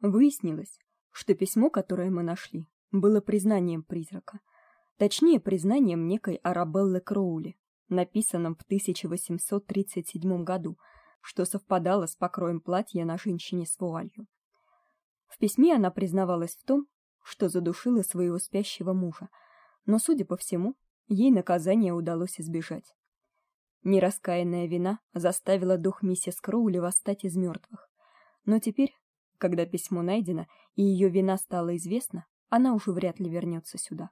Выяснилось, что письмо, которое мы нашли, было признанием призрака, точнее, признанием некой Арабеллы Кроули, написанным в 1837 году, что совпадало с покроем платья на женщине с вуалью. В письме она признавалась в том, что задушила своего спящего мужа, но, судя по всему, ей наказание удалось избежать. Нераскаянная вина заставила дух миссис Кроули восстать из мертвых. Но теперь, когда письмо найдено и ее вина стала известна, она уже вряд ли вернется сюда.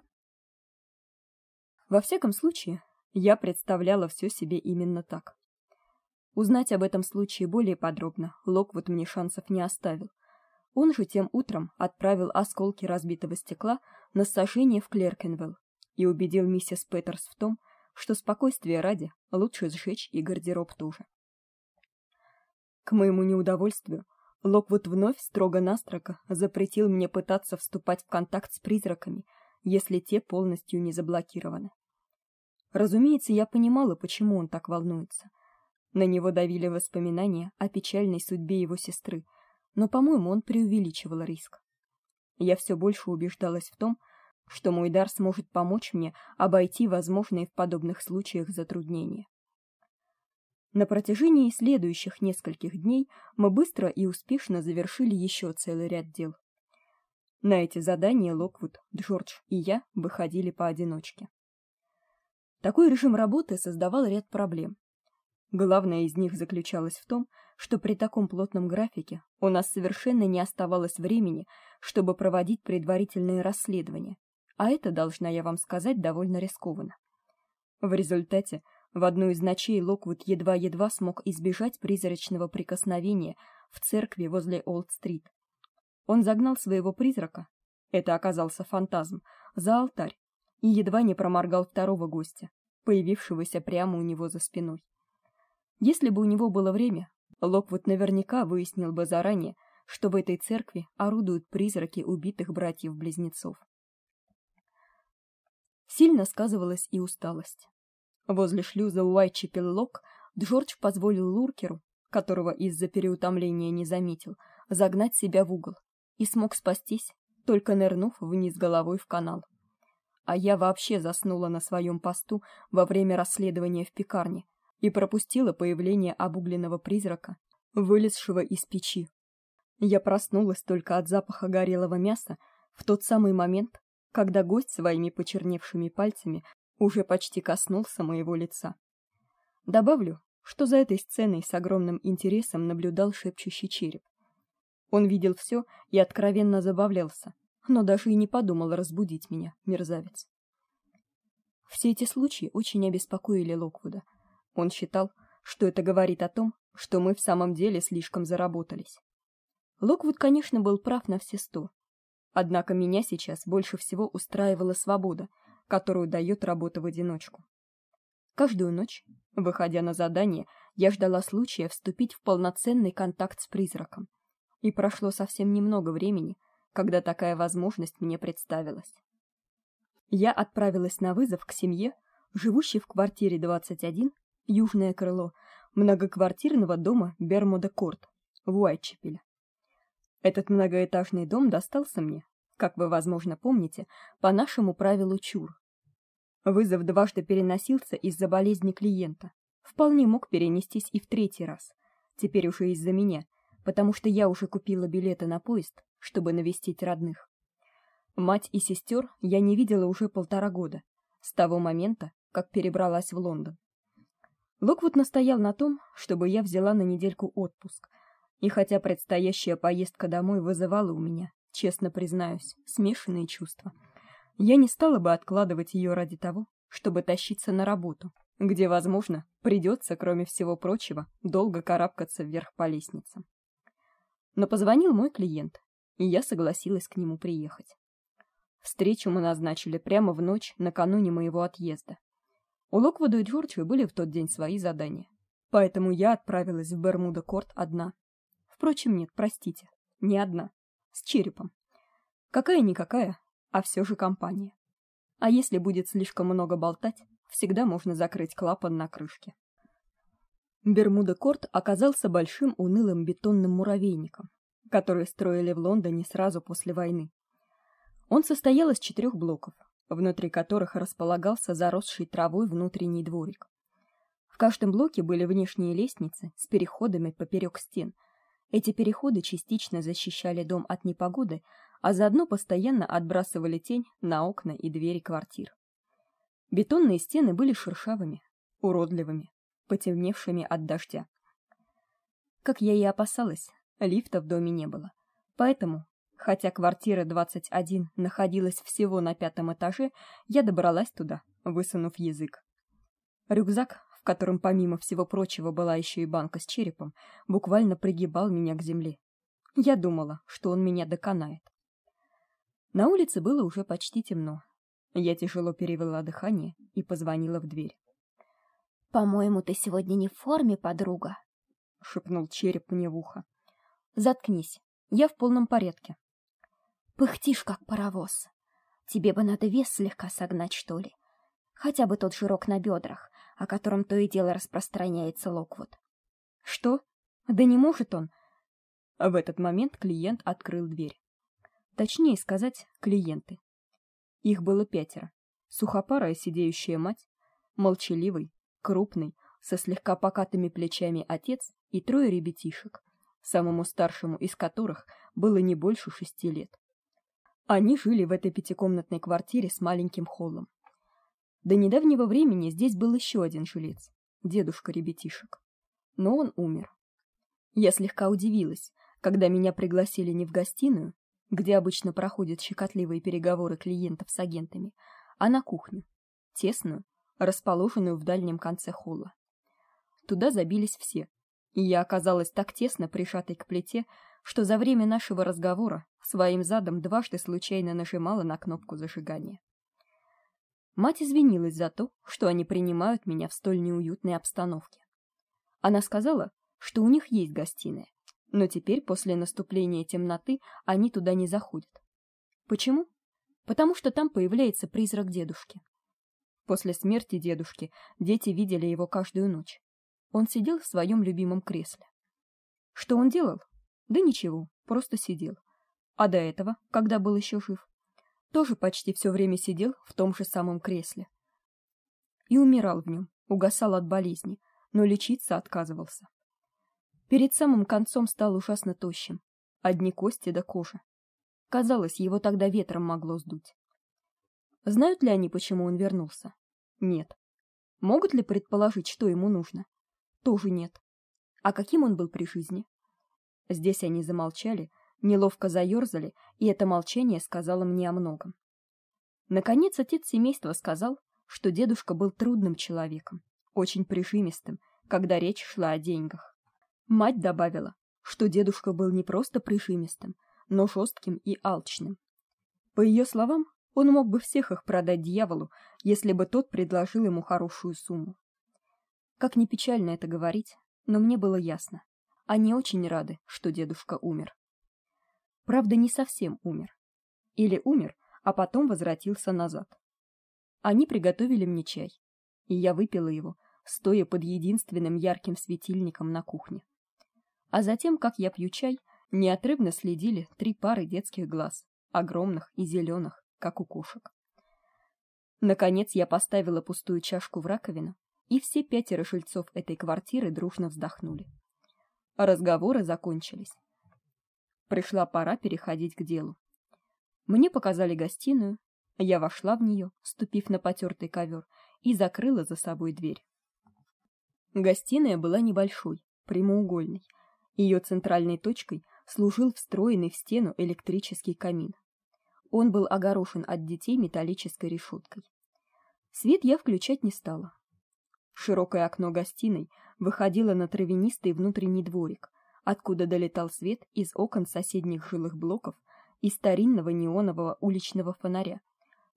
Во всяком случае, я представляла все себе именно так. Узнать об этом случае более подробно Локвуд мне шансов не оставил. Он же тем утром отправил осколки разбитого стекла на сожжение в Клеркенвелл и убедил миссис Петерс в том, что спокойствие ради лучше сжечь и гардероб тоже. К моему неудовольствию, Локвуд вновь строго-настрого запретил мне пытаться вступать в контакт с призраками, если те полностью не заблокированы. Разумеется, я понимала, почему он так волнуется. На него давили воспоминания о печальной судьбе его сестры, но, по-моему, он преувеличивал риск. Я все больше убеждалась в том, что мой дар сможет помочь мне обойти возможные в подобных случаях затруднения. На протяжении следующих нескольких дней мы быстро и успешно завершили еще целый ряд дел. На эти задания Локвуд, Джордж и я выходили поодиночке. Такой режим работы создавал ряд проблем. Главная из них заключалась в том, что при таком плотном графике у нас совершенно не оставалось времени, чтобы проводить предварительные расследования, а это, должна я вам сказать, довольно рискованно. В результате в одну из ночей Локвуд едва-едва смог избежать призрачного прикосновения в церкви возле Олд-стрит. Он загнал своего призрака, это оказался фантазм, за алтарь и едва не проморгал второго гостя, появившегося прямо у него за спиной. Если бы у него было время, Локвуд наверняка выяснил бы заранее, что в этой церкви орудуют призраки убитых братьев-близнецов. Сильно сказывалась и усталость. Возле шлюза Уайтчепел-Лок Джордж позволил Луркеру, которого из-за переутомления не заметил, загнать себя в угол и смог спастись, только нырнув вниз головой в канал а я вообще заснула на своем посту во время расследования в пекарне и пропустила появление обугленного призрака, вылезшего из печи. Я проснулась только от запаха горелого мяса в тот самый момент, когда гость своими почерневшими пальцами уже почти коснулся моего лица. Добавлю, что за этой сценой с огромным интересом наблюдал шепчущий череп. Он видел все и откровенно забавлялся, но даже и не подумал разбудить меня, мерзавец. Все эти случаи очень обеспокоили Локвуда. Он считал, что это говорит о том, что мы в самом деле слишком заработались. Локвуд, конечно, был прав на все сто. Однако меня сейчас больше всего устраивала свобода, которую дает работа в одиночку. Каждую ночь, выходя на задание, я ждала случая вступить в полноценный контакт с призраком. И прошло совсем немного времени, когда такая возможность мне представилась. Я отправилась на вызов к семье, живущей в квартире 21, южное крыло многоквартирного дома Бермуда-Корт в Уайтчепеле. Этот многоэтажный дом достался мне, как вы, возможно, помните, по нашему правилу чур. Вызов дважды переносился из-за болезни клиента. Вполне мог перенестись и в третий раз. Теперь уже из-за меня, потому что я уже купила билеты на поезд чтобы навестить родных. Мать и сестер я не видела уже полтора года, с того момента, как перебралась в Лондон. Локвуд настоял на том, чтобы я взяла на недельку отпуск. И хотя предстоящая поездка домой вызывала у меня, честно признаюсь, смешанные чувства, я не стала бы откладывать ее ради того, чтобы тащиться на работу, где, возможно, придется, кроме всего прочего, долго карабкаться вверх по лестницам. Но позвонил мой клиент, и я согласилась к нему приехать. Встречу мы назначили прямо в ночь накануне моего отъезда. У Локвуда и Джорджа были в тот день свои задания, поэтому я отправилась в Бермуда-Корт одна. Впрочем, нет, простите, не одна, с черепом. Какая-никакая, а все же компания. А если будет слишком много болтать, всегда можно закрыть клапан на крышке. Бермуда-Корт оказался большим унылым бетонным муравейником, которые строили в Лондоне сразу после войны. Он состоял из четырех блоков, внутри которых располагался заросший травой внутренний дворик. В каждом блоке были внешние лестницы с переходами поперек стен. Эти переходы частично защищали дом от непогоды, а заодно постоянно отбрасывали тень на окна и двери квартир. Бетонные стены были шершавыми, уродливыми, потемневшими от дождя. Как я и опасалась, лифта в доме не было. Поэтому, хотя квартира 21 находилась всего на пятом этаже, я добралась туда, высунув язык. Рюкзак, котором помимо всего прочего была еще и банка с черепом, буквально пригибал меня к земле. Я думала, что он меня доконает. На улице было уже почти темно. Я тяжело перевела дыхание и позвонила в дверь. По-моему, ты сегодня не в форме, подруга, шепнул череп мне в ухо. Заткнись. Я в полном порядке. Пыхтишь как паровоз. Тебе бы надо вес слегка согнать, что ли. Хотя бы тот жирок на бедрах, о котором то и дело распространяется Локвуд. Что? Да не может он. В этот момент клиент открыл дверь. Точнее сказать, клиенты. Их было пятеро. Сухопарая сидеющая мать, молчаливый, крупный, со слегка покатыми плечами отец и трое ребятишек, самому старшему из которых было не больше шести лет. Они жили в этой пятикомнатной квартире с маленьким холлом. До недавнего времени здесь был еще один жилец, дедушка ребятишек. Но он умер. Я слегка удивилась, когда меня пригласили не в гостиную, где обычно проходят щекотливые переговоры клиентов с агентами, а на кухню, тесную, расположенную в дальнем конце холла. Туда забились все, и я оказалась так тесно прижатой к плите, что за время нашего разговора своим задом дважды случайно нажимала на кнопку зажигания. Мать извинилась за то, что они принимают меня в столь неуютной обстановке. Она сказала, что у них есть гостиная, но теперь после наступления темноты они туда не заходят. Почему? Потому что там появляется призрак дедушки. После смерти дедушки дети видели его каждую ночь. Он сидел в своем любимом кресле. Что он делал? Да ничего, просто сидел. А до этого, когда был еще жив, тоже почти все время сидел в том же самом кресле. И умирал в нем, угасал от болезни, но лечиться отказывался. Перед самым концом стал ужасно тощим, одни кости до кожи. Казалось, его тогда ветром могло сдуть. Знают ли они, почему он вернулся? Нет. Могут ли предположить, что ему нужно? Тоже нет. А каким он был при жизни? Здесь они замолчали, неловко заерзали, и это молчание сказало мне о многом. Наконец отец семейства сказал, что дедушка был трудным человеком, очень прижимистым, когда речь шла о деньгах. Мать добавила, что дедушка был не просто прижимистым, но жестким и алчным. По ее словам, он мог бы всех их продать дьяволу, если бы тот предложил ему хорошую сумму. Как ни печально это говорить, но мне было ясно. Они очень рады, что дедушка умер. Правда, не совсем умер. Или умер, а потом возвратился назад. Они приготовили мне чай, и я выпила его, стоя под единственным ярким светильником на кухне. А затем, как я пью чай, неотрывно следили три пары детских глаз, огромных и зеленых, как у кошек. Наконец я поставила пустую чашку в раковину, и все пятеро жильцов этой квартиры дружно вздохнули. Разговоры закончились. Пришла пора переходить к делу. Мне показали гостиную, я вошла в нее, ступив на потертый ковер, и закрыла за собой дверь. Гостиная была небольшой, прямоугольной, ее центральной точкой служил встроенный в стену электрический камин. Он был огорожен от детей металлической решеткой. Свет я включать не стала. Широкое окно гостиной выходило на травянистый внутренний дворик, откуда долетал свет из окон соседних жилых блоков и старинного неонового уличного фонаря.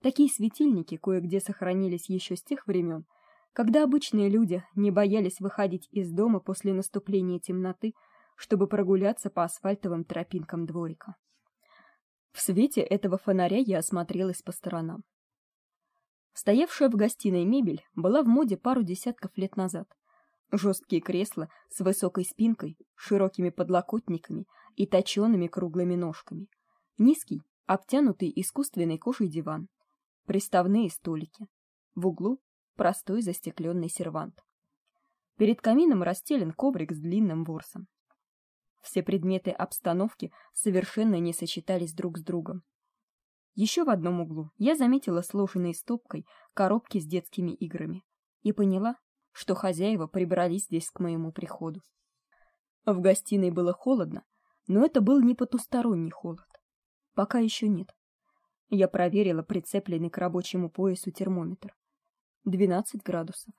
Такие светильники кое-где сохранились еще с тех времен, когда обычные люди не боялись выходить из дома после наступления темноты чтобы прогуляться по асфальтовым тропинкам дворика. В свете этого фонаря я осмотрелась по сторонам. Стоявшая в гостиной мебель была в моде пару десятков лет назад, Жесткие кресла с высокой спинкой, широкими подлокотниками и точёными круглыми ножками. Низкий, обтянутый искусственной кожей диван. Приставные столики. В углу простой застекленный сервант. Перед камином расстелен коврик с длинным ворсом. Все предметы обстановки совершенно не сочетались друг с другом. Еще в одном углу я заметила сложенные стопкой коробки с детскими играми и поняла, что хозяева прибрались здесь к моему приходу. В гостиной было холодно, но это был не потусторонний холод. Пока еще нет. Я проверила прицепленный к рабочему поясу термометр. 12 градусов.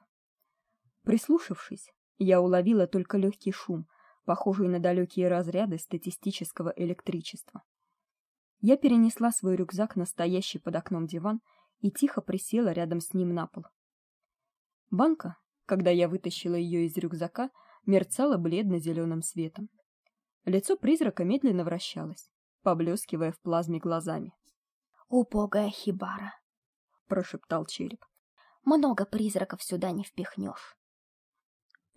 Прислушавшись, я уловила только легкий шум, похожий на далекие разряды статистического электричества. Я перенесла свой рюкзак на стоящий под окном диван и тихо присела рядом с ним на пол. Банка, когда я вытащила ее из рюкзака, мерцала бледно зеленым светом. Лицо призрака медленно вращалось, поблескивая в плазме глазами. "Убогая хибара", прошептал череп. "Много призраков сюда не впихнешь.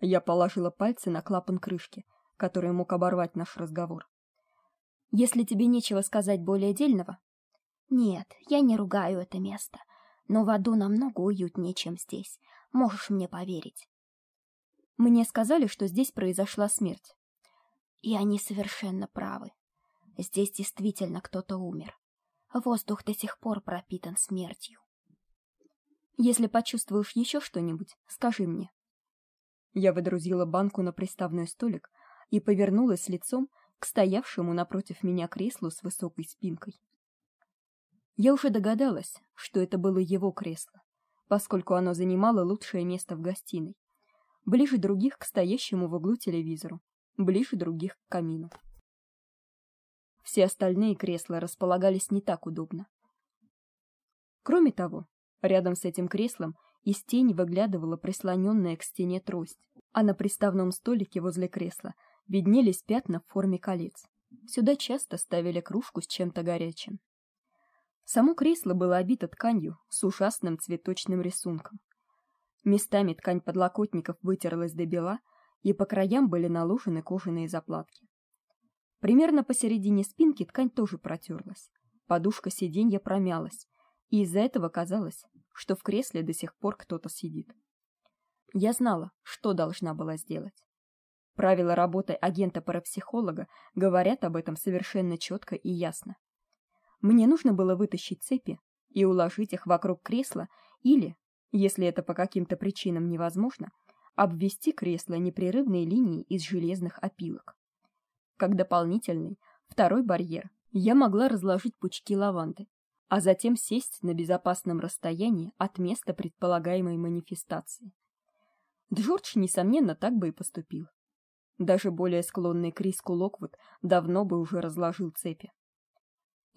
Я положила пальцы на клапан крышки, который мог оборвать наш разговор. Если тебе нечего сказать более дельного? Нет, я не ругаю это место, но в аду намного уютнее, чем здесь. Можешь мне поверить. Мне сказали, что здесь произошла смерть. И они совершенно правы. Здесь действительно кто-то умер. Воздух до сих пор пропитан смертью. Если почувствуешь еще что-нибудь, скажи мне. Я выдрузила банку на приставной столик и повернулась лицом к стоявшему напротив меня креслу с высокой спинкой. Я уже догадалась, что это было его кресло, поскольку оно занимало лучшее место в гостиной, ближе других к стоящему в углу телевизору, ближе других к камину. Все остальные кресла располагались не так удобно. Кроме того, рядом с этим креслом из тени выглядывала прислоненная к стене трость, а на приставном столике возле кресла виднелись пятна в форме колец. Сюда часто ставили кружку с чем-то горячим. Само кресло было обито тканью с ужасным цветочным рисунком. Местами ткань подлокотников вытерлась до бела, и по краям были наложены кожаные заплатки. Примерно посередине спинки ткань тоже протерлась. Подушка сиденья промялась, и из-за этого казалось, что в кресле до сих пор кто-то сидит. Я знала, что должна была сделать. Правила работы агента-парапсихолога говорят об этом совершенно четко и ясно. Мне нужно было вытащить цепи и уложить их вокруг кресла или, если это по каким-то причинам невозможно, обвести кресло непрерывной линией из железных опилок. Как дополнительный, второй барьер, я могла разложить пучки лаванды, а затем сесть на безопасном расстоянии от места предполагаемой манифестации. Джордж несомненно так бы и поступил. Даже более склонный к риску Локвуд давно бы уже разложил цепи.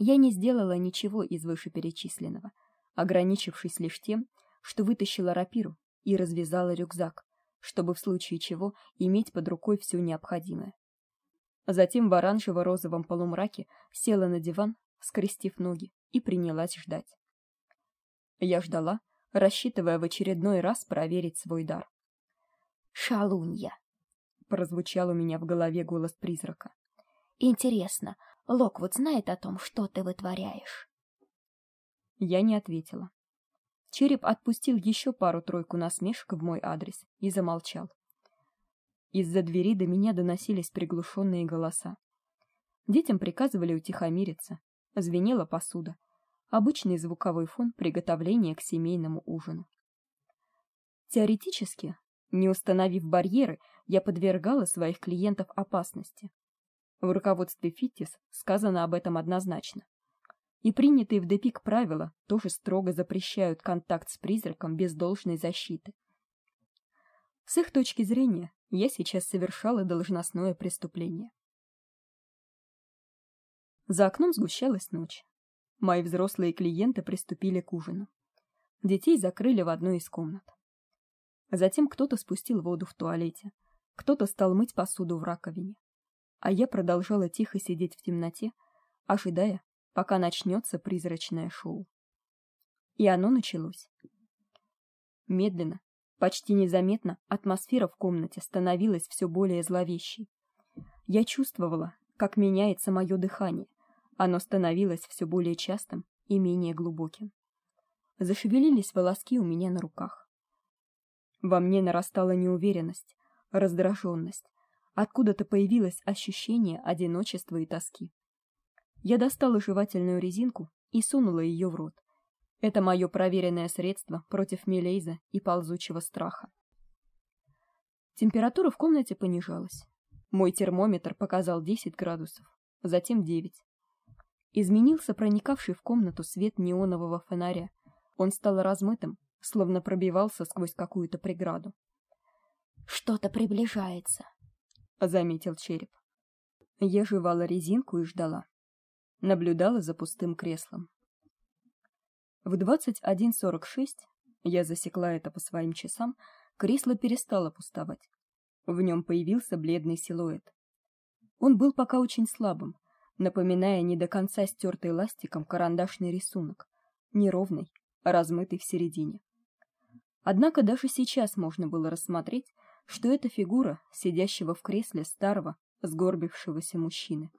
Я не сделала ничего из вышеперечисленного, ограничившись лишь тем, что вытащила рапиру и развязала рюкзак, чтобы в случае чего иметь под рукой все необходимое. Затем в оранжево-розовом полумраке села на диван, скрестив ноги, и принялась ждать. Я ждала, рассчитывая в очередной раз проверить свой дар. Шалунья, прозвучал у меня в голове голос призрака. Интересно, Локвуд знает о том, что ты вытворяешь? Я не ответила. Череп отпустил еще пару-тройку насмешек в мой адрес и замолчал. Из-за двери до меня доносились приглушенные голоса. Детям приказывали утихомириться, звенела посуда. Обычный звуковой фон приготовления к семейному ужину. Теоретически, не установив барьеры, я подвергала своих клиентов опасности. В руководстве Фиттис сказано об этом однозначно. И принятые в Депик правила тоже строго запрещают контакт с призраком без должной защиты. С их точки зрения, я сейчас совершала должностное преступление. За окном сгущалась ночь. Мои взрослые клиенты приступили к ужину. Детей закрыли в одной из комнат. Затем кто-то спустил воду в туалете, кто-то стал мыть посуду в раковине. А я продолжала тихо сидеть в темноте, ожидая, пока начнется призрачное шоу. И оно началось. Медленно, Почти незаметно атмосфера в комнате становилась все более зловещей. Я чувствовала, как меняется мое дыхание. Оно становилось все более частым и менее глубоким. Зашевелились волоски у меня на руках. Во мне нарастала неуверенность, раздраженность. Откуда-то появилось ощущение одиночества и тоски. Я достала жевательную резинку и сунула ее в рот. Это мое проверенное средство против мелейза и ползучего страха. Температура в комнате понижалась. Мой термометр показал 10 градусов, затем 9. Изменился проникавший в комнату свет неонового фонаря. Он стал размытым, словно пробивался сквозь какую-то преграду. Что-то приближается, заметил череп. Я жевала резинку и ждала. Наблюдала за пустым креслом. В 21:46 я засекла это по своим часам, кресло перестало пустовать. В нем появился бледный силуэт. Он был пока очень слабым, напоминая не до конца стертый ластиком карандашный рисунок, неровный, размытый в середине. Однако даже сейчас можно было рассмотреть, что это фигура сидящего в кресле старого, сгорбившегося мужчины.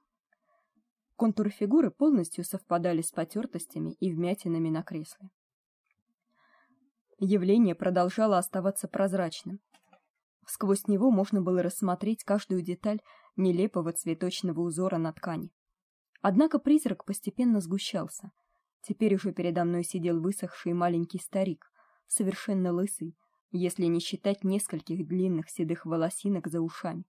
Контуры фигуры полностью совпадали с потертостями и вмятинами на кресле. Явление продолжало оставаться прозрачным. Сквозь него можно было рассмотреть каждую деталь нелепого цветочного узора на ткани. Однако призрак постепенно сгущался. Теперь уже передо мной сидел высохший маленький старик, совершенно лысый, если не считать нескольких длинных седых волосинок за ушами.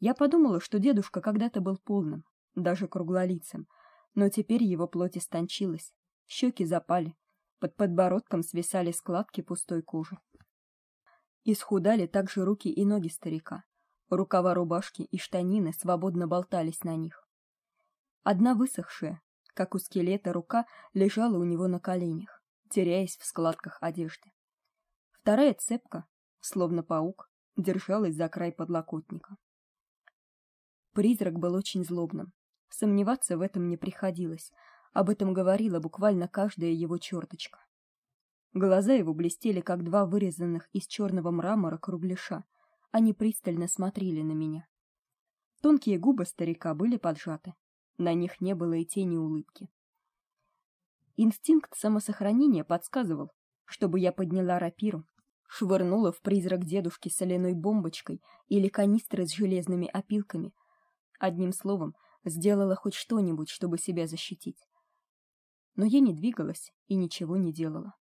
Я подумала, что дедушка когда-то был полным, даже круглолицым, но теперь его плоть истончилась, щеки запали, под подбородком свисали складки пустой кожи. Исхудали также руки и ноги старика. Рукава рубашки и штанины свободно болтались на них. Одна высохшая, как у скелета, рука лежала у него на коленях, теряясь в складках одежды. Вторая цепка, словно паук, держалась за край подлокотника. Призрак был очень злобным. Сомневаться в этом не приходилось. Об этом говорила буквально каждая его черточка. Глаза его блестели, как два вырезанных из черного мрамора кругляша. Они пристально смотрели на меня. Тонкие губы старика были поджаты. На них не было и тени улыбки. Инстинкт самосохранения подсказывал, чтобы я подняла рапиру, швырнула в призрак дедушки соляной бомбочкой или канистрой с железными опилками. Одним словом, сделала хоть что-нибудь, чтобы себя защитить. Но я не двигалась и ничего не делала.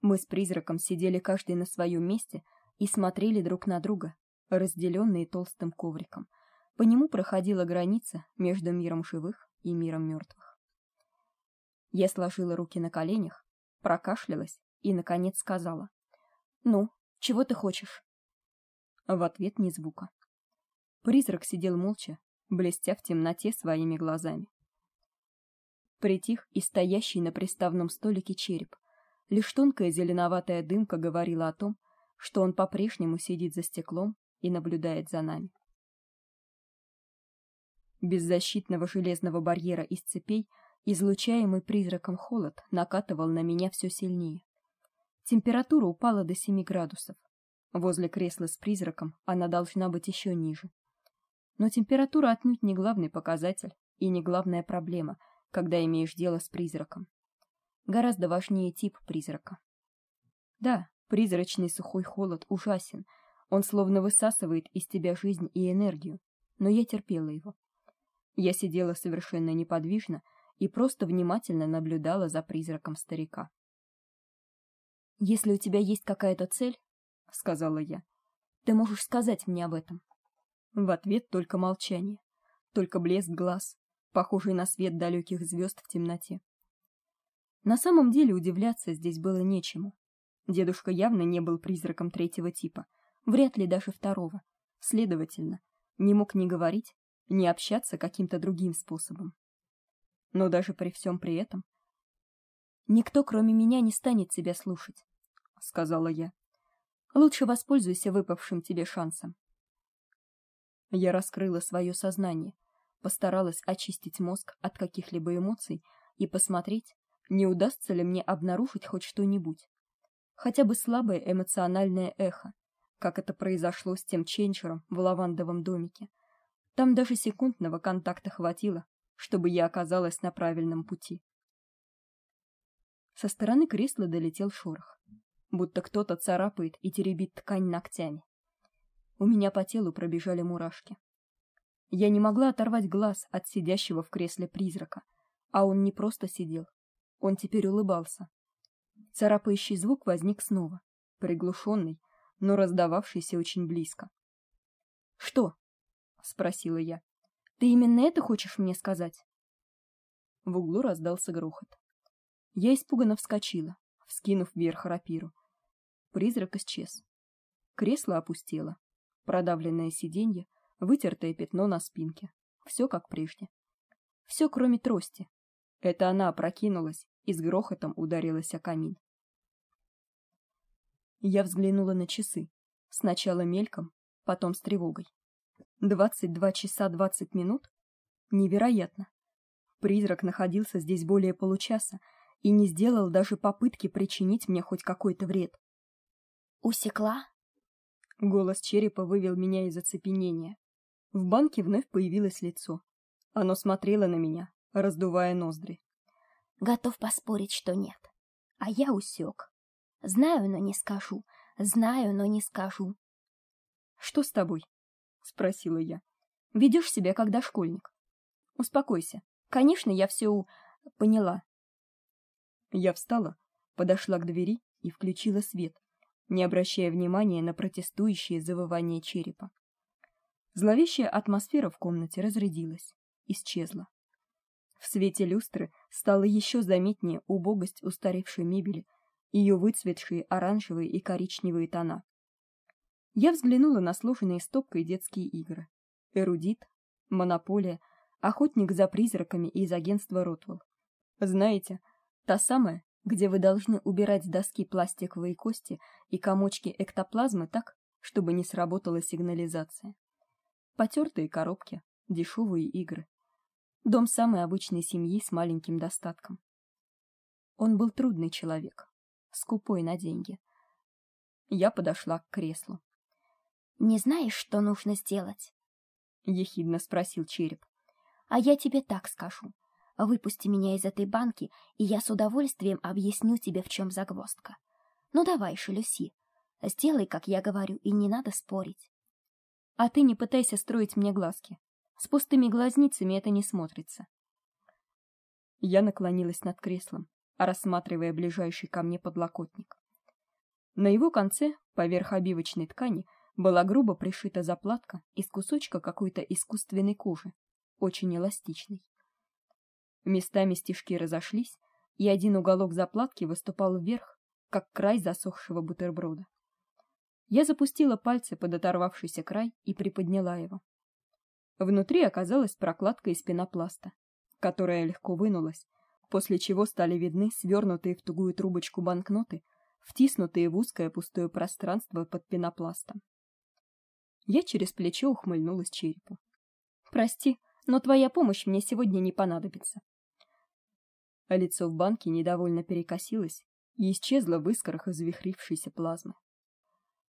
Мы с призраком сидели каждый на своем месте и смотрели друг на друга, разделенные толстым ковриком. По нему проходила граница между миром живых и миром мертвых. Я сложила руки на коленях, прокашлялась и наконец сказала: "Ну, чего ты хочешь?" В ответ ни звука. Призрак сидел молча, блестя в темноте своими глазами. Притих и стоящий на приставном столике череп. Лишь тонкая зеленоватая дымка говорила о том, что он по-прежнему сидит за стеклом и наблюдает за нами. Без защитного железного барьера из цепей излучаемый призраком холод накатывал на меня все сильнее. Температура упала до 7 градусов. Возле кресла с призраком она должна быть еще ниже. Но температура отнюдь не главный показатель и не главная проблема, когда имеешь дело с призраком. Гораздо важнее тип призрака. Да, призрачный сухой холод ужасен. Он словно высасывает из тебя жизнь и энергию, но я терпела его. Я сидела совершенно неподвижно и просто внимательно наблюдала за призраком старика. Если у тебя есть какая-то цель, сказала я, ты можешь сказать мне об этом. В ответ только молчание, только блеск глаз, похожий на свет далеких звезд в темноте. На самом деле удивляться здесь было нечему. Дедушка явно не был призраком третьего типа, вряд ли даже второго. Следовательно, не мог ни говорить, ни общаться каким-то другим способом. Но даже при всем при этом никто, кроме меня, не станет тебя слушать, сказала я. Лучше воспользуйся выпавшим тебе шансом. Я раскрыла свое сознание, постаралась очистить мозг от каких-либо эмоций и посмотреть, не удастся ли мне обнаружить хоть что-нибудь. хотя бы слабое эмоциональное эхо, как это произошло с тем ченчером в лавандовом домике. Там даже секундного контакта хватило, чтобы я оказалась на правильном пути. Со стороны кресла долетел шорох, будто кто-то царапает и теребит ткань ногтями. У меня по телу пробежали мурашки. Я не могла оторвать глаз от сидящего в кресле призрака, а он не просто сидел, он теперь улыбался. Царапающий звук возник снова, приглушенный, но раздававшийся очень близко. "Что?" спросила я. "Ты именно это хочешь мне сказать?" В углу раздался грохот. Я испуганно вскочила, вскинув вверх рапиру. Призрак исчез. Кресло опустело. Продавленное сиденье, вытертое пятно на спинке. Все как прежде. Все, кроме трости. Это она опрокинулась и с грохотом ударилась о камин. Я взглянула на часы. Сначала мельком, потом с тревогой. Двадцать два часа двадцать минут? Невероятно. Призрак находился здесь более получаса и не сделал даже попытки причинить мне хоть какой-то вред. Усекла? Голос черепа вывел меня из оцепенения. В банке вновь появилось лицо. Оно смотрело на меня, раздувая ноздри. Готов поспорить, что нет. А я усек. Знаю, но не скажу. Знаю, но не скажу. Что с тобой? спросила я. Ведешь себя как дошкольник. Успокойся. Конечно, я все у... поняла. Я встала, подошла к двери и включила свет, не обращая внимания на протестующие завывания черепа. Зловещая атмосфера в комнате разрядилась, исчезла. В свете люстры стало еще заметнее убогость устаревшей мебели ее выцветшие оранжевые и коричневые тона. Я взглянула на сложенные стопкой детские игры: эрудит, монополия, охотник за призраками из агентства Ротвелл. Знаете, та самая, где вы должны убирать с доски пластиковые кости и комочки эктоплазмы так, чтобы не сработала сигнализация. Потертые коробки, дешевые игры. Дом самой обычной семьи с маленьким достатком. Он был трудный человек, скупой на деньги. Я подошла к креслу. Не знаешь, что нужно сделать? ехидно спросил череп. А я тебе так скажу. Выпусти меня из этой банки, и я с удовольствием объясню тебе, в чем загвоздка. Ну давай, Шелюси. Сделай, как я говорю, и не надо спорить. А ты не пытайся строить мне глазки. С пустыми глазницами это не смотрится. Я наклонилась над креслом, рассматривая ближайший ко мне подлокотник. На его конце, поверх обивочной ткани, была грубо пришита заплатка из кусочка какой-то искусственной кожи, очень эластичной. Местами стежки разошлись, и один уголок заплатки выступал вверх, как край засохшего бутерброда. Я запустила пальцы под оторвавшийся край и приподняла его. Внутри оказалась прокладка из пенопласта, которая легко вынулась, после чего стали видны свернутые в тугую трубочку банкноты, втиснутые в узкое пустое пространство под пенопластом. Я через плечо ухмыльнулась черепу. Прости, но твоя помощь мне сегодня не понадобится. А лицо в банке недовольно перекосилось и исчезло в искрах извихрившейся плазмы.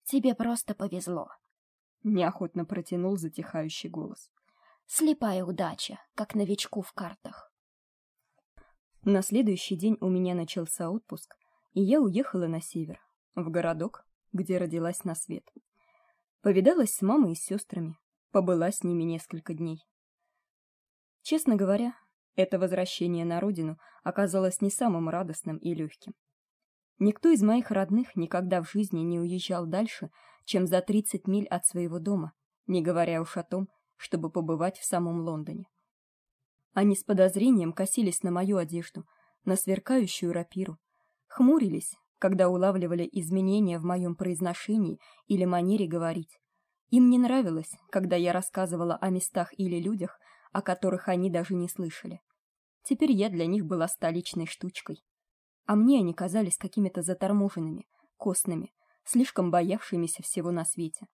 Тебе просто повезло, неохотно протянул затихающий голос. Слепая удача, как новичку в картах. На следующий день у меня начался отпуск, и я уехала на север, в городок, где родилась на свет. Повидалась с мамой и с сестрами, побыла с ними несколько дней. Честно говоря, это возвращение на родину оказалось не самым радостным и легким. Никто из моих родных никогда в жизни не уезжал дальше, чем за 30 миль от своего дома, не говоря уж о том, чтобы побывать в самом Лондоне. Они с подозрением косились на мою одежду, на сверкающую рапиру, хмурились, когда улавливали изменения в моем произношении или манере говорить. Им не нравилось, когда я рассказывала о местах или людях, о которых они даже не слышали. Теперь я для них была столичной штучкой. А мне они казались какими-то заторможенными, костными, слишком боявшимися всего на свете.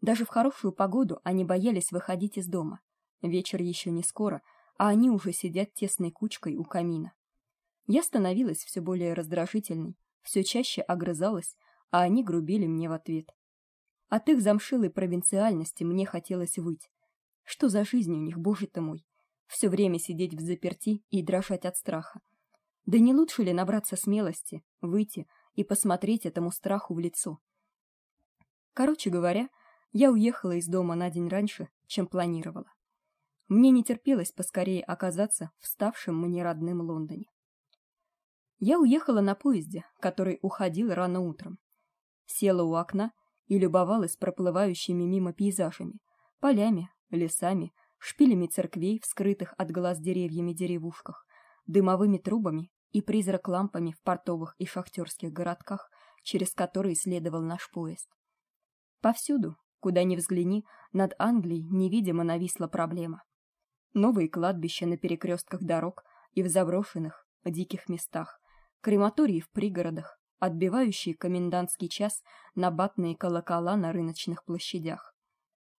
Даже в хорошую погоду они боялись выходить из дома, Вечер еще не скоро, а они уже сидят тесной кучкой у камина. Я становилась все более раздражительной, все чаще огрызалась, а они грубили мне в ответ. От их замшилой провинциальности мне хотелось выть. Что за жизнь у них, боже ты мой? Все время сидеть в заперти и дрожать от страха. Да не лучше ли набраться смелости, выйти и посмотреть этому страху в лицо? Короче говоря, я уехала из дома на день раньше, чем планировала. Мне не терпелось поскорее оказаться в ставшем мне родным Лондоне. Я уехала на поезде, который уходил рано утром. Села у окна и любовалась проплывающими мимо пейзажами, полями, лесами, шпилями церквей, вскрытых от глаз деревьями деревушках, дымовыми трубами и призрак-лампами в портовых и шахтерских городках, через которые следовал наш поезд. Повсюду, куда ни взгляни, над Англией невидимо нависла проблема. Новые кладбища на перекрестках дорог и в заброшенных, диких местах, крематории в пригородах, отбивающие комендантский час на батные колокола на рыночных площадях.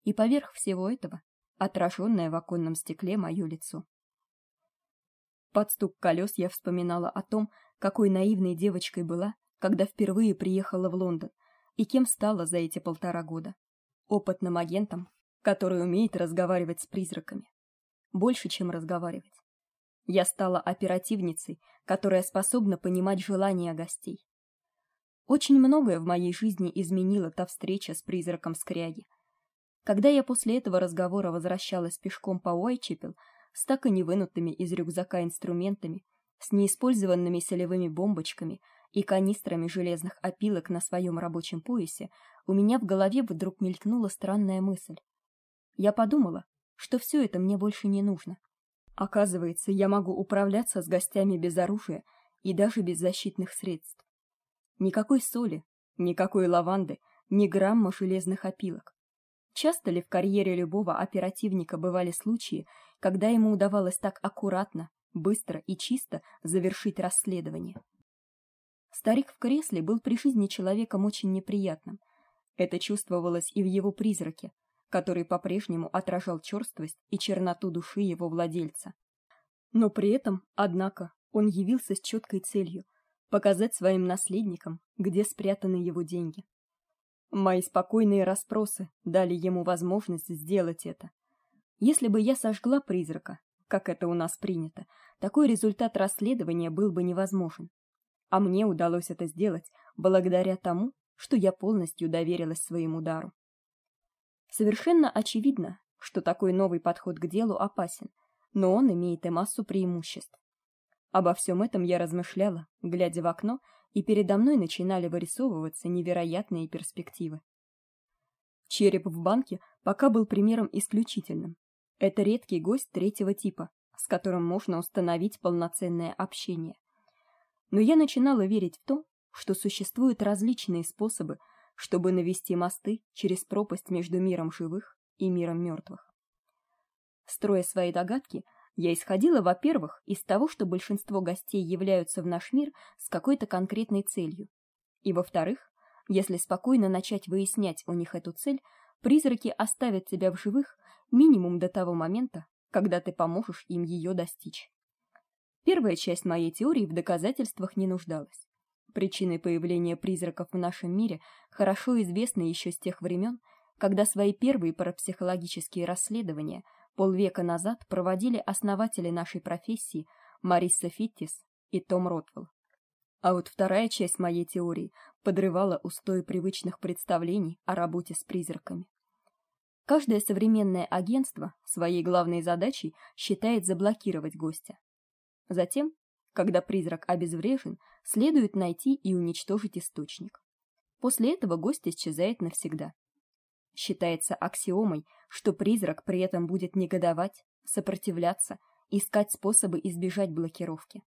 И поверх всего этого отраженное в оконном стекле мое лицо. Под стук колес я вспоминала о том, какой наивной девочкой была, когда впервые приехала в Лондон, и кем стала за эти полтора года. Опытным агентом, который умеет разговаривать с призраками. Больше, чем разговаривать. Я стала оперативницей, которая способна понимать желания гостей. Очень многое в моей жизни изменила та встреча с призраком Скряги. Когда я после этого разговора возвращалась пешком по Уайчепел с так и не вынутыми из рюкзака инструментами, с неиспользованными солевыми бомбочками и канистрами железных опилок на своем рабочем поясе, у меня в голове вдруг мелькнула странная мысль. Я подумала, что все это мне больше не нужно. Оказывается, я могу управляться с гостями без оружия и даже без защитных средств. Никакой соли, никакой лаванды, ни грамма железных опилок. Часто ли в карьере любого оперативника бывали случаи, когда ему удавалось так аккуратно, быстро и чисто завершить расследование? Старик в кресле был при жизни человеком очень неприятным. Это чувствовалось и в его призраке, который по-прежнему отражал черствость и черноту души его владельца. Но при этом, однако, он явился с четкой целью показать своим наследникам, где спрятаны его деньги. Мои спокойные расспросы дали ему возможность сделать это. Если бы я сожгла призрака, как это у нас принято, такой результат расследования был бы невозможен. А мне удалось это сделать благодаря тому, что я полностью доверилась своему дару. Совершенно очевидно, что такой новый подход к делу опасен, но он имеет и массу преимуществ. Обо всем этом я размышляла, глядя в окно, и передо мной начинали вырисовываться невероятные перспективы. Череп в банке пока был примером исключительным. Это редкий гость третьего типа, с которым можно установить полноценное общение. Но я начинала верить в то, что существуют различные способы чтобы навести мосты через пропасть между миром живых и миром мертвых. Строя свои догадки, я исходила, во-первых, из того, что большинство гостей являются в наш мир с какой-то конкретной целью. И во-вторых, если спокойно начать выяснять у них эту цель, призраки оставят тебя в живых минимум до того момента, когда ты поможешь им ее достичь. Первая часть моей теории в доказательствах не нуждалась. Причины появления призраков в нашем мире хорошо известны еще с тех времен, когда свои первые парапсихологические расследования полвека назад проводили основатели нашей профессии Мариса Фиттис и Том Ротвелл. А вот вторая часть моей теории подрывала устои привычных представлений о работе с призраками. Каждое современное агентство своей главной задачей считает заблокировать гостя. Затем когда призрак обезврежен, следует найти и уничтожить источник. После этого гость исчезает навсегда. Считается аксиомой, что призрак при этом будет негодовать, сопротивляться, искать способы избежать блокировки.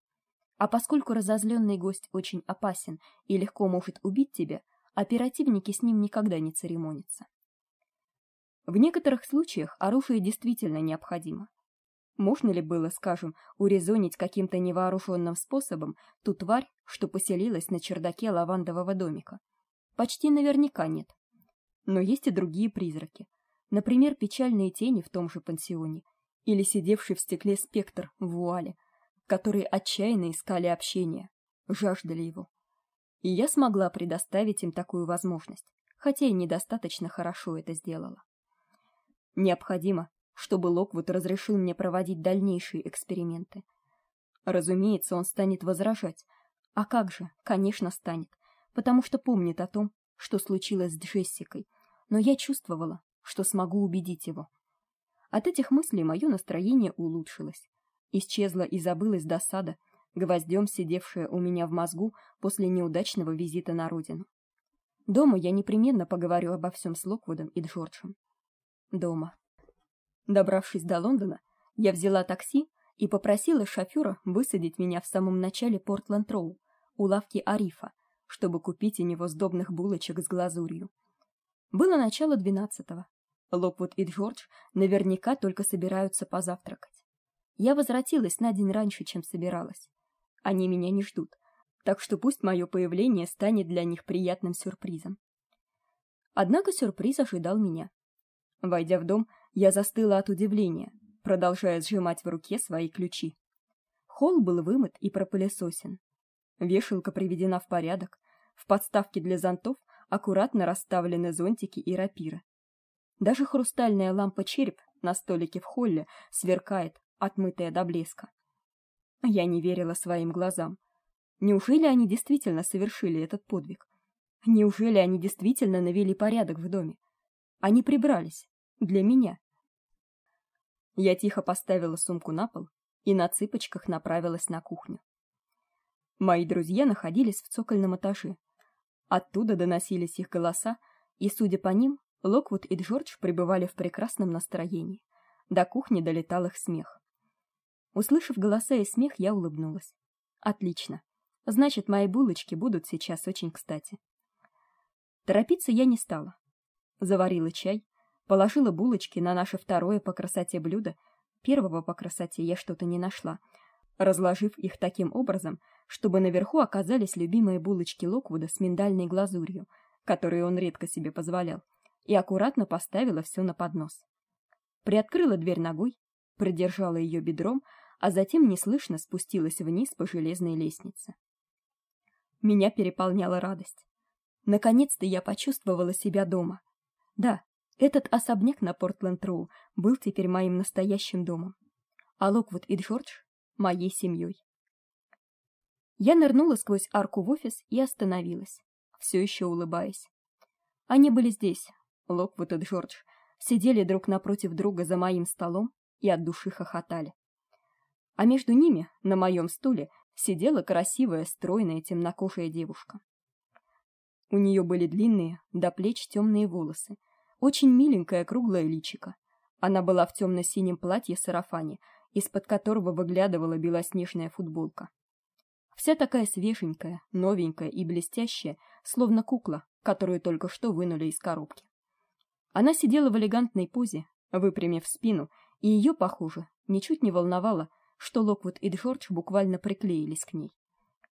А поскольку разозленный гость очень опасен и легко может убить тебя, оперативники с ним никогда не церемонятся. В некоторых случаях оружие действительно необходимо. Можно ли было, скажем, урезонить каким-то невооруженным способом ту тварь, что поселилась на чердаке лавандового домика? Почти наверняка нет. Но есть и другие призраки. Например, печальные тени в том же пансионе или сидевший в стекле спектр в вуале, которые отчаянно искали общения, жаждали его. И я смогла предоставить им такую возможность, хотя и недостаточно хорошо это сделала. Необходимо, чтобы Локвуд разрешил мне проводить дальнейшие эксперименты. Разумеется, он станет возражать. А как же? Конечно, станет, потому что помнит о том, что случилось с Джессикой, но я чувствовала, что смогу убедить его. От этих мыслей мое настроение улучшилось. Исчезла и забылась досада, гвоздем сидевшая у меня в мозгу после неудачного визита на родину. Дома я непременно поговорю обо всем с Локвудом и Джорджем. Дома. Добравшись до Лондона, я взяла такси и попросила шофера высадить меня в самом начале Портленд-Роу, у лавки Арифа, чтобы купить у него сдобных булочек с глазурью. Было начало двенадцатого. Локвуд и Джордж наверняка только собираются позавтракать. Я возвратилась на день раньше, чем собиралась. Они меня не ждут, так что пусть мое появление станет для них приятным сюрпризом. Однако сюрприз ожидал меня. Войдя в дом, я застыла от удивления, продолжая сжимать в руке свои ключи. Холл был вымыт и пропылесосен. Вешалка приведена в порядок, в подставке для зонтов аккуратно расставлены зонтики и рапиры. Даже хрустальная лампа череп на столике в холле сверкает, отмытая до блеска. Я не верила своим глазам. Неужели они действительно совершили этот подвиг? Неужели они действительно навели порядок в доме? Они прибрались для меня. Я тихо поставила сумку на пол и на цыпочках направилась на кухню. Мои друзья находились в цокольном этаже. Оттуда доносились их голоса, и, судя по ним, Локвуд и Джордж пребывали в прекрасном настроении. До кухни долетал их смех. Услышав голоса и смех, я улыбнулась. Отлично. Значит, мои булочки будут сейчас очень кстати. Торопиться я не стала. Заварила чай, положила булочки на наше второе по красоте блюдо. Первого по красоте я что-то не нашла. Разложив их таким образом, чтобы наверху оказались любимые булочки Локвуда с миндальной глазурью, которые он редко себе позволял и аккуратно поставила все на поднос. Приоткрыла дверь ногой, продержала ее бедром, а затем неслышно спустилась вниз по железной лестнице. Меня переполняла радость. Наконец-то я почувствовала себя дома. Да, этот особняк на Портленд-Роу был теперь моим настоящим домом, а Локвуд и Джордж моей семьей. Я нырнула сквозь арку в офис и остановилась, все еще улыбаясь. Они были здесь, Локвуд и Джордж сидели друг напротив друга за моим столом и от души хохотали. А между ними, на моем стуле, сидела красивая, стройная, темнокожая девушка. У нее были длинные, до плеч темные волосы, очень миленькое круглое личико. Она была в темно синем платье-сарафане, из-под которого выглядывала белоснежная футболка. Вся такая свеженькая, новенькая и блестящая, словно кукла, которую только что вынули из коробки. Она сидела в элегантной позе, выпрямив спину, и ее, похоже, ничуть не волновало, что Локвуд и Джордж буквально приклеились к ней.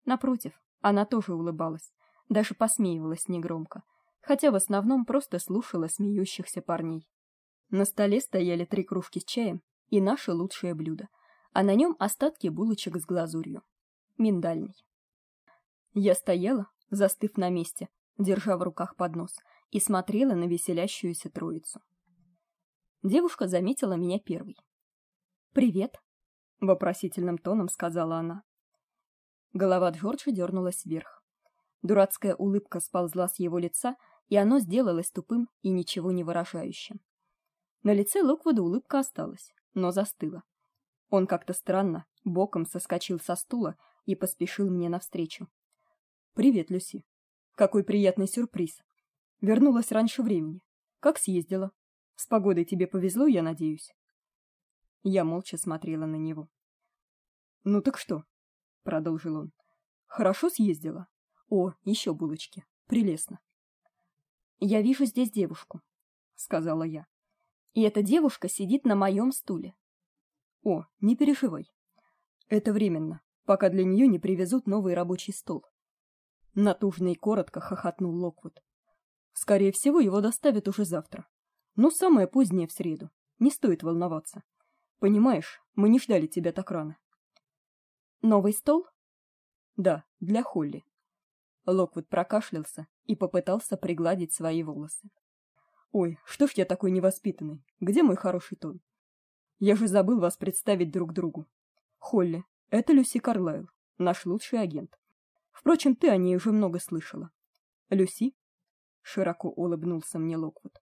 Напротив, она тоже улыбалась, даже посмеивалась негромко, хотя в основном просто слушала смеющихся парней. На столе стояли три кружки с чаем и наше лучшее блюдо, а на нем остатки булочек с глазурью. Миндальный. Я стояла, застыв на месте, держа в руках поднос, и смотрела на веселящуюся троицу. Девушка заметила меня первой. "Привет", вопросительным тоном сказала она. Голова Джорджа дернулась вверх. Дурацкая улыбка сползла с его лица, и оно сделалось тупым и ничего не выражающим. На лице Локвуда улыбка осталась, но застыла. Он как-то странно боком соскочил со стула и поспешил мне навстречу. "Привет, Люси. Какой приятный сюрприз", Вернулась раньше времени. Как съездила? С погодой тебе повезло, я надеюсь. Я молча смотрела на него. Ну так что? продолжил он. Хорошо съездила. О, еще булочки. Прелестно. Я вижу здесь девушку, сказала я. И эта девушка сидит на моем стуле. О, не переживай. Это временно, пока для нее не привезут новый рабочий стол. Натужно и коротко хохотнул Локвуд. Скорее всего, его доставят уже завтра. Но самое позднее в среду. Не стоит волноваться. Понимаешь, мы не ждали тебя так рано. Новый стол? Да, для Холли. Локвуд прокашлялся и попытался пригладить свои волосы. Ой, что ж я такой невоспитанный? Где мой хороший тон? Я же забыл вас представить друг другу. Холли, это Люси Карлайл, наш лучший агент. Впрочем, ты о ней уже много слышала. Люси широко улыбнулся мне Локвуд.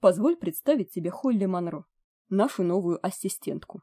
Позволь представить тебе Холли Манро, нашу новую ассистентку.